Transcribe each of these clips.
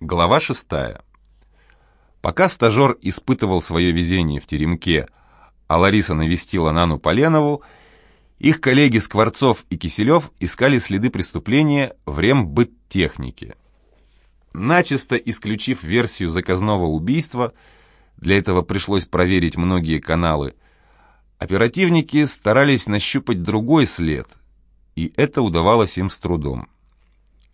Глава шестая. Пока стажер испытывал свое везение в теремке, а Лариса навестила Нану Поленову, их коллеги Скворцов и Киселев искали следы преступления в рембыттехнике. Начисто исключив версию заказного убийства, для этого пришлось проверить многие каналы, оперативники старались нащупать другой след, и это удавалось им с трудом.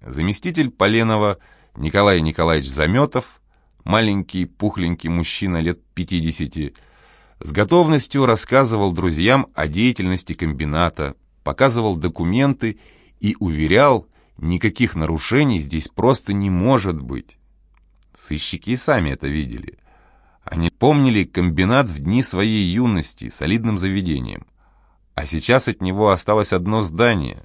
Заместитель Поленова – Николай Николаевич Заметов, маленький пухленький мужчина лет 50, с готовностью рассказывал друзьям о деятельности комбината, показывал документы и уверял, никаких нарушений здесь просто не может быть. Сыщики и сами это видели. Они помнили комбинат в дни своей юности, солидным заведением. А сейчас от него осталось одно здание.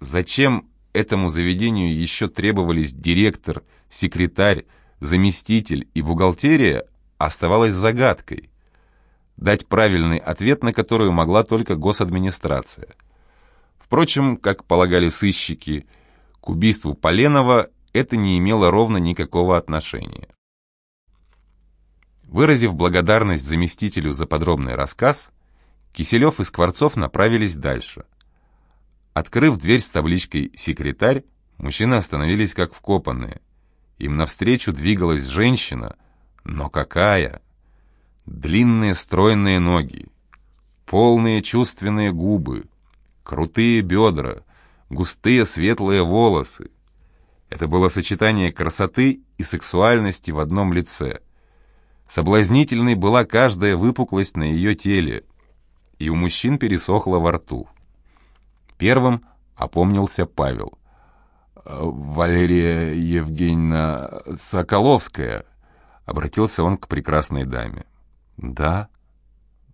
Зачем этому заведению еще требовались директор, секретарь, заместитель и бухгалтерия, оставалось загадкой, дать правильный ответ на которую могла только госадминистрация. Впрочем, как полагали сыщики, к убийству Поленова это не имело ровно никакого отношения. Выразив благодарность заместителю за подробный рассказ, Киселев и Скворцов направились дальше – Открыв дверь с табличкой «Секретарь», мужчины остановились как вкопанные. Им навстречу двигалась женщина, но какая? Длинные стройные ноги, полные чувственные губы, крутые бедра, густые светлые волосы. Это было сочетание красоты и сексуальности в одном лице. Соблазнительной была каждая выпуклость на ее теле, и у мужчин пересохло во рту. Первым опомнился Павел. «Валерия Евгеньевна Соколовская», — обратился он к прекрасной даме. «Да».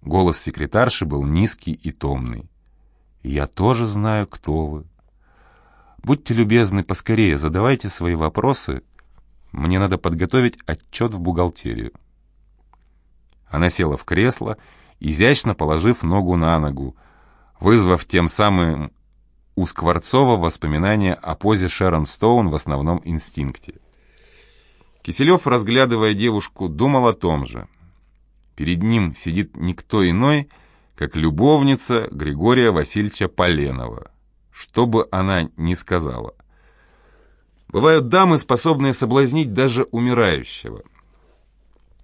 Голос секретарши был низкий и томный. «Я тоже знаю, кто вы. Будьте любезны, поскорее задавайте свои вопросы. Мне надо подготовить отчет в бухгалтерию». Она села в кресло, изящно положив ногу на ногу, вызвав тем самым у Скворцова воспоминания о позе Шерон Стоун в основном инстинкте. Киселев, разглядывая девушку, думал о том же. Перед ним сидит никто иной, как любовница Григория Васильевича Поленова, что бы она ни сказала. Бывают дамы, способные соблазнить даже умирающего.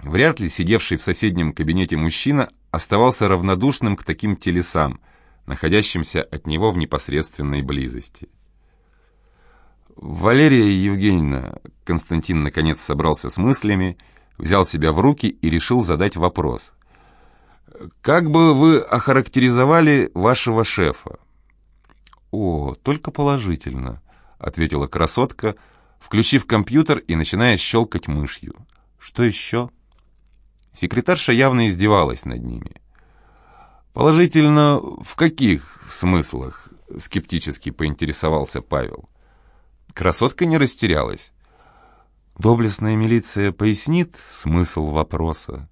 Вряд ли сидевший в соседнем кабинете мужчина оставался равнодушным к таким телесам – находящимся от него в непосредственной близости. «Валерия Евгеньевна», Константин наконец собрался с мыслями, взял себя в руки и решил задать вопрос. «Как бы вы охарактеризовали вашего шефа?» «О, только положительно», — ответила красотка, включив компьютер и начиная щелкать мышью. «Что еще?» Секретарша явно издевалась над ними. «Положительно в каких смыслах?» — скептически поинтересовался Павел. Красотка не растерялась. «Доблестная милиция пояснит смысл вопроса?»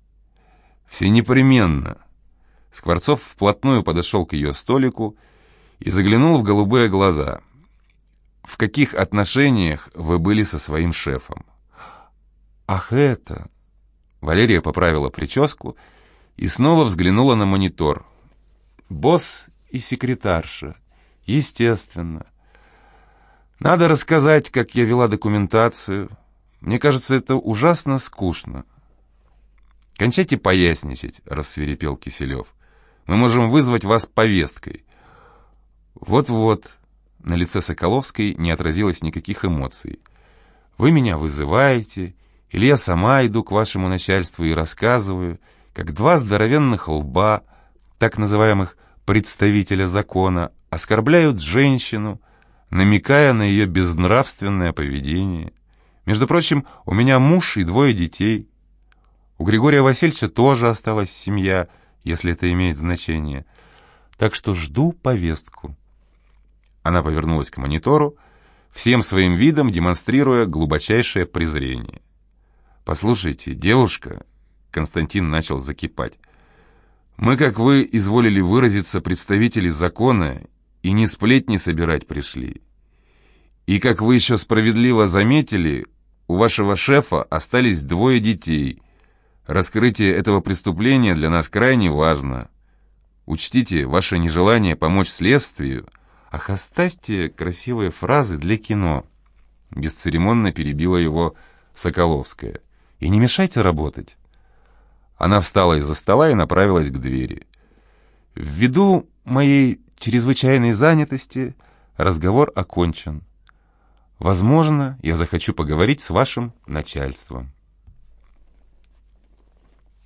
«Все непременно». Скворцов вплотную подошел к ее столику и заглянул в голубые глаза. «В каких отношениях вы были со своим шефом?» «Ах, это...» Валерия поправила прическу и снова взглянула на монитор — Босс и секретарша. Естественно. Надо рассказать, как я вела документацию. Мне кажется, это ужасно скучно. «Кончайте поясничать», — рассверепел Киселев. «Мы можем вызвать вас повесткой». «Вот-вот», — на лице Соколовской не отразилось никаких эмоций. «Вы меня вызываете, или я сама иду к вашему начальству и рассказываю, как два здоровенных лба, так называемых представителя закона, оскорбляют женщину, намекая на ее безнравственное поведение. Между прочим, у меня муж и двое детей. У Григория Васильевича тоже осталась семья, если это имеет значение. Так что жду повестку. Она повернулась к монитору, всем своим видом демонстрируя глубочайшее презрение. «Послушайте, девушка...» Константин начал закипать. Мы, как вы изволили выразиться, представители закона, и не сплетни собирать пришли. И, как вы еще справедливо заметили, у вашего шефа остались двое детей. Раскрытие этого преступления для нас крайне важно. Учтите ваше нежелание помочь следствию. Ах, оставьте красивые фразы для кино. Бесцеремонно перебила его Соколовская. И не мешайте работать. Она встала из-за стола и направилась к двери. Ввиду моей чрезвычайной занятости разговор окончен. Возможно, я захочу поговорить с вашим начальством.